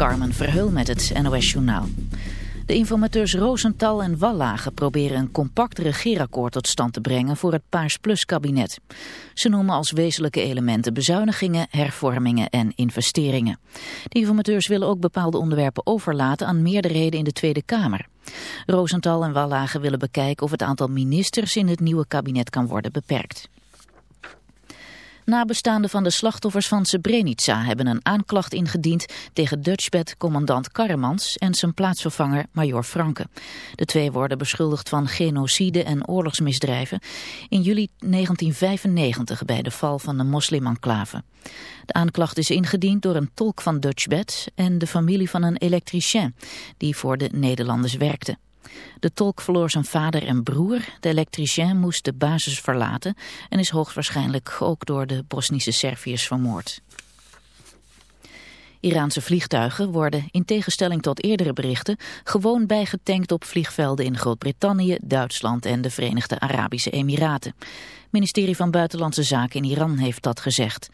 Carmen Verheul met het NOS Journaal. De informateurs Rosenthal en Wallage proberen een compact regeerakkoord tot stand te brengen voor het Paars Plus kabinet. Ze noemen als wezenlijke elementen bezuinigingen, hervormingen en investeringen. De informateurs willen ook bepaalde onderwerpen overlaten aan meerderheden in de Tweede Kamer. Rosenthal en Wallage willen bekijken of het aantal ministers in het nieuwe kabinet kan worden beperkt. Nabestaanden van de slachtoffers van Srebrenica hebben een aanklacht ingediend tegen Dutchbed-commandant Karremans en zijn plaatsvervanger Major Franke. De twee worden beschuldigd van genocide en oorlogsmisdrijven in juli 1995 bij de val van de moslimenclave. De aanklacht is ingediend door een tolk van Dutchbed en de familie van een elektricien die voor de Nederlanders werkte. De tolk verloor zijn vader en broer. De elektricien moest de basis verlaten en is hoogstwaarschijnlijk ook door de Bosnische Serviërs vermoord. Iraanse vliegtuigen worden, in tegenstelling tot eerdere berichten, gewoon bijgetankt op vliegvelden in Groot-Brittannië, Duitsland en de Verenigde Arabische Emiraten. Het ministerie van Buitenlandse Zaken in Iran heeft dat gezegd.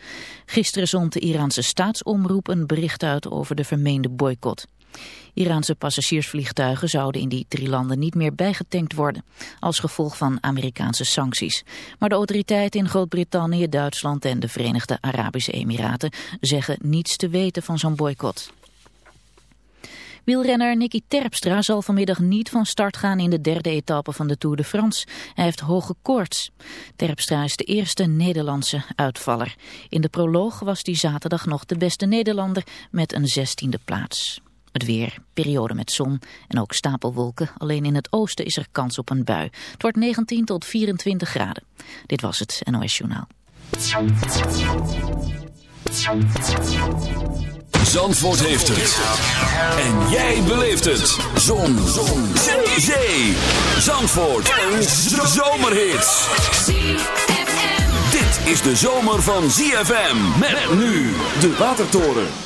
Gisteren zond de Iraanse staatsomroep een bericht uit over de vermeende boycott. Iraanse passagiersvliegtuigen zouden in die drie landen niet meer bijgetankt worden, als gevolg van Amerikaanse sancties. Maar de autoriteiten in Groot-Brittannië, Duitsland en de Verenigde Arabische Emiraten zeggen niets te weten van zo'n boycott. Wielrenner Nicky Terpstra zal vanmiddag niet van start gaan in de derde etappe van de Tour de France. Hij heeft hoge koorts. Terpstra is de eerste Nederlandse uitvaller. In de proloog was hij zaterdag nog de beste Nederlander met een zestiende plaats. Het weer, periode met zon en ook stapelwolken. Alleen in het oosten is er kans op een bui. Het wordt 19 tot 24 graden. Dit was het NOS Journaal. Zandvoort heeft het. En jij beleeft het. Zon. zon. Zee. Zee. Zandvoort. Een zomerhit. Dit is de zomer van ZFM. Met nu de Watertoren.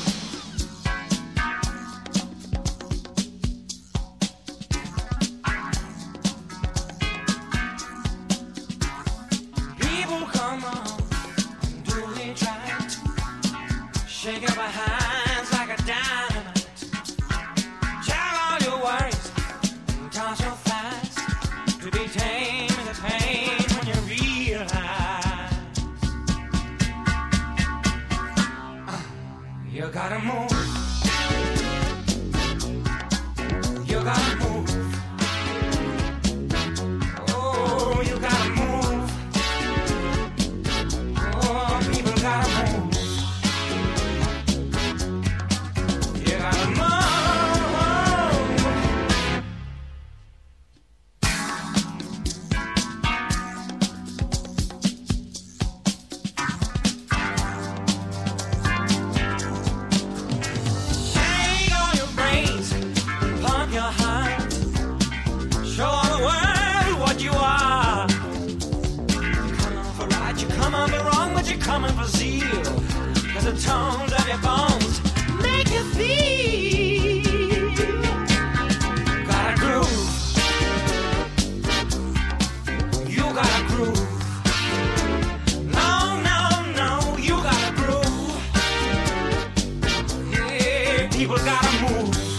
people gotta move.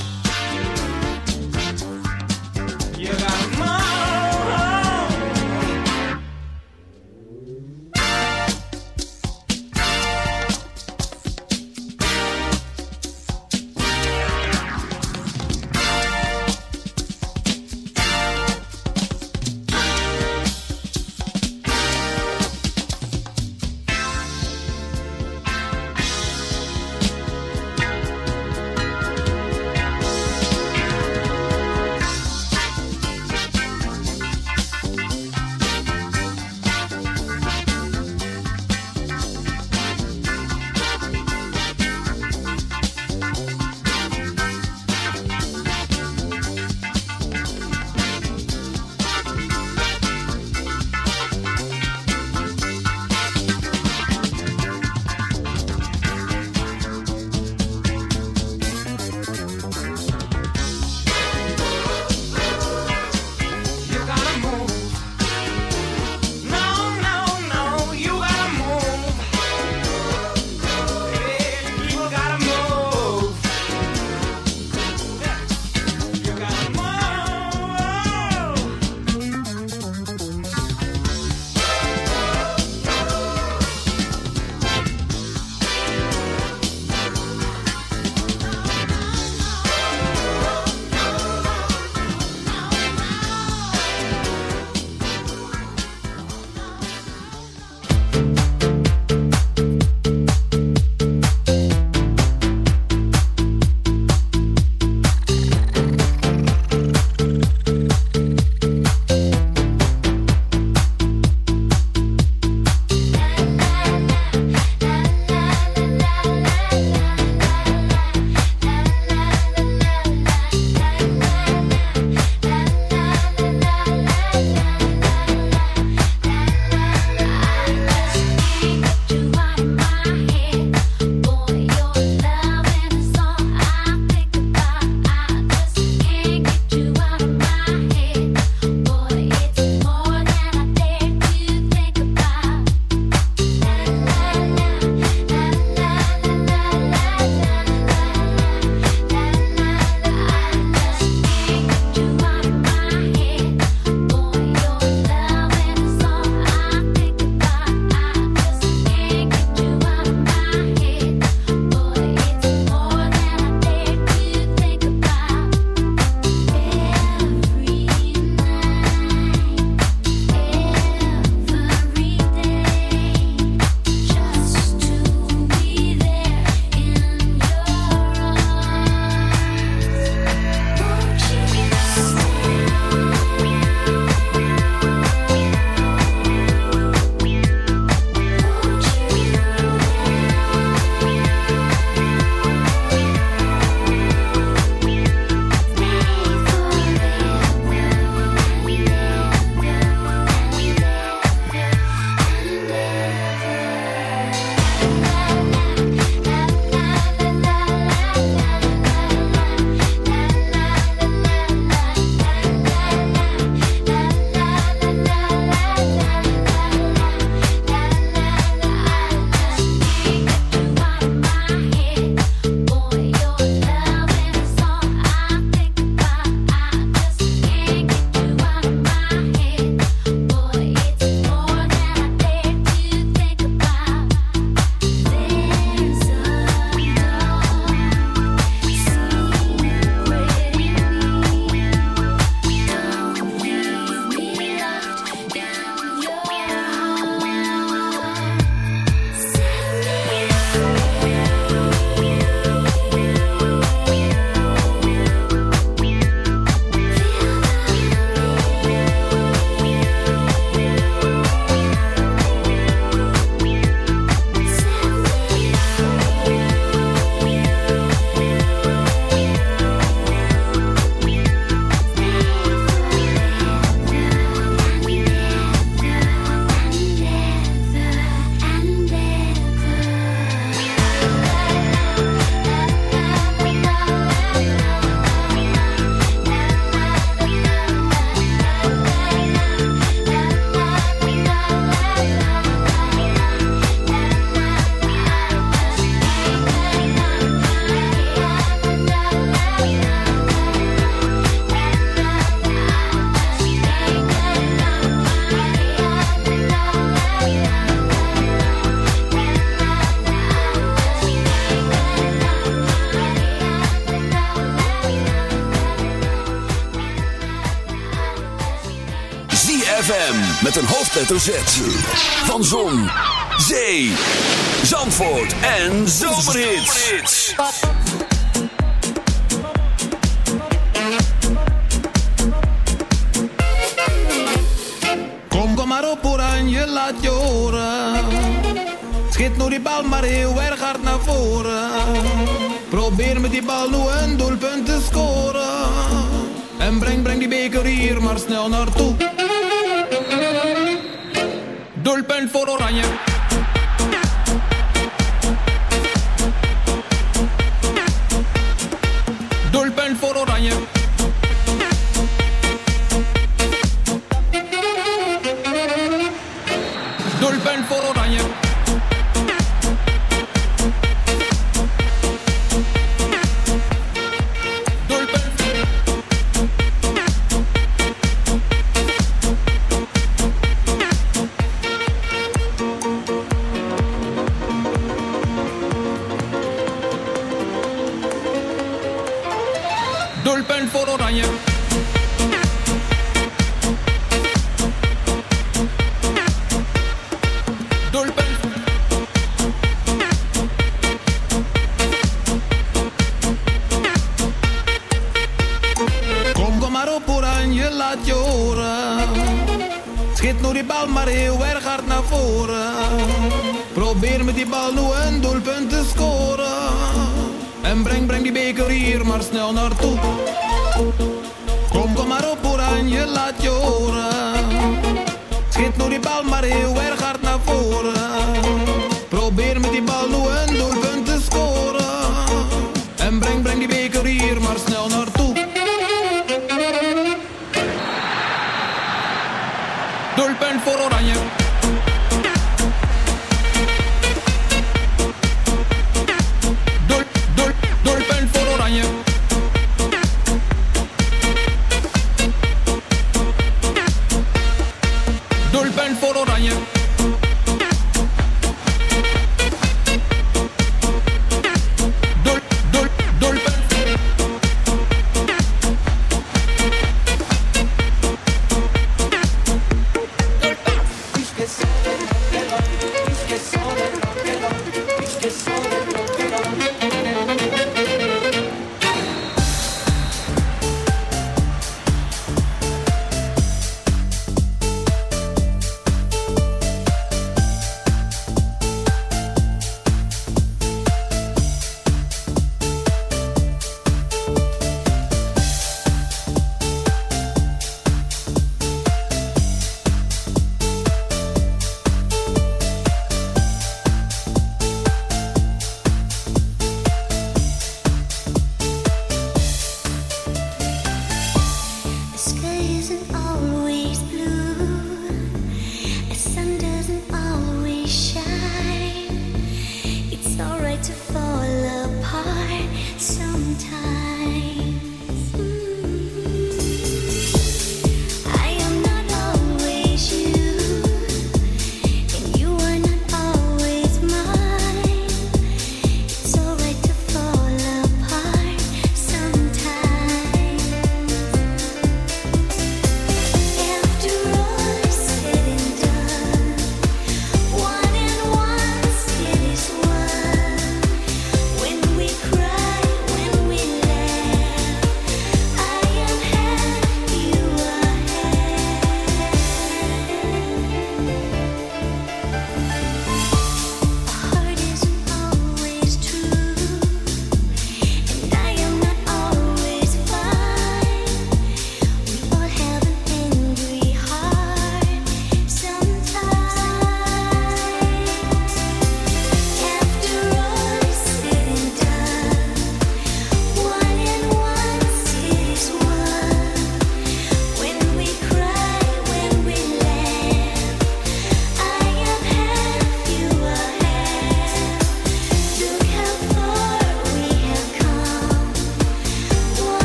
met een hoofdletter Z. Van Zon, Zee, Zandvoort en Zomerhits. Kom, kom maar op oranje, laat je horen. Schiet nu die bal maar heel erg hard naar voren. Probeer met die bal nu een doelpunt te scoren. En breng, breng die beker hier maar snel naartoe. For all of you.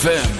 ZFM.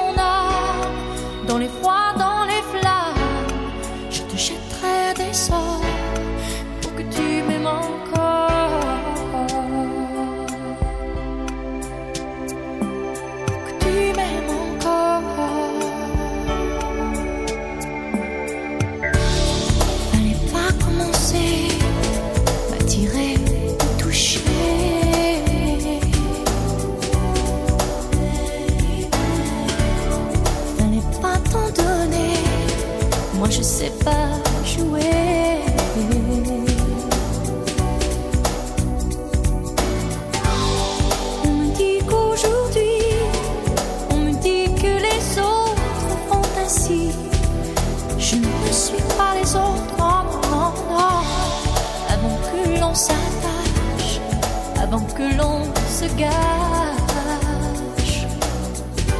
regards.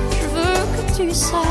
Je veux que tu saches.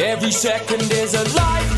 Every second is a life.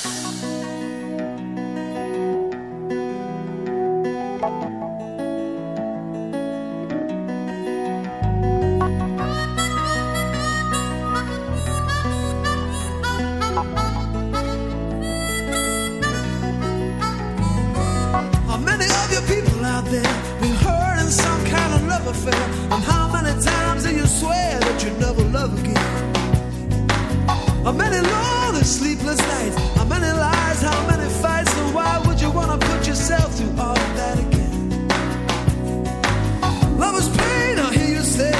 How many lonely, sleepless nights? How many lies? How many fights? And why would you wanna put yourself through all of that again? Love is pain, I hear you say.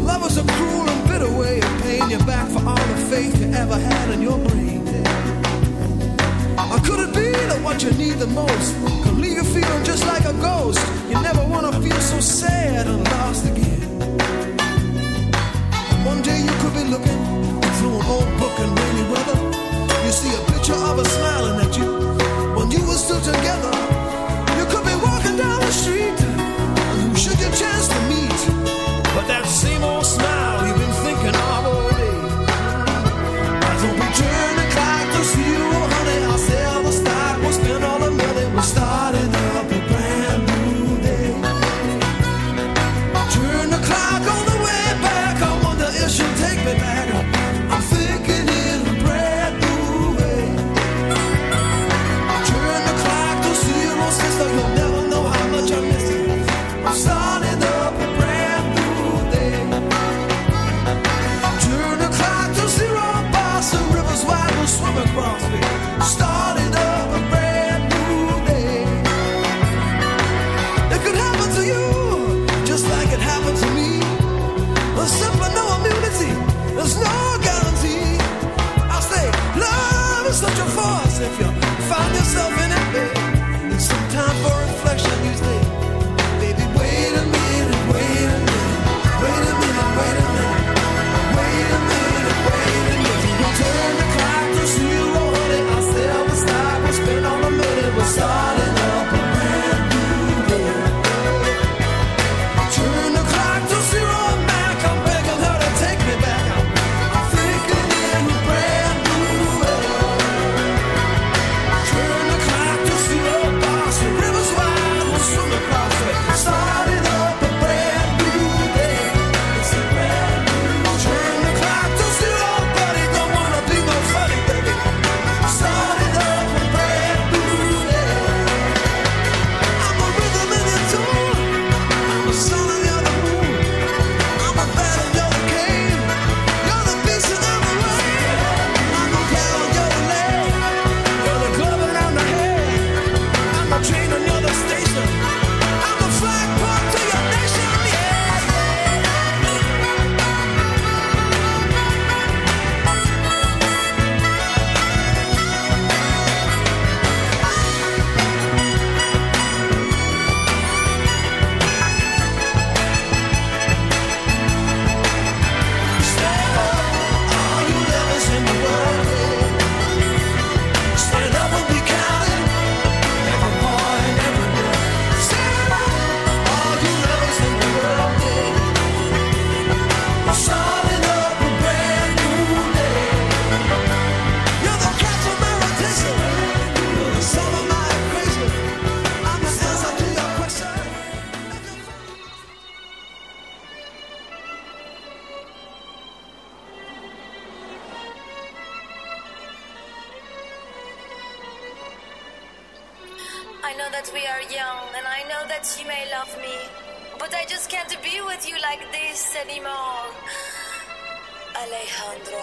Love is a cruel and bitter way of paying you back for all the faith you ever had in your brain. Or could it be that what you need the most could leave you feeling just like a ghost? You never want to feel so sad and lost again. One day you could be looking through an old book picture of her smiling at you when you were still together. Alejandro.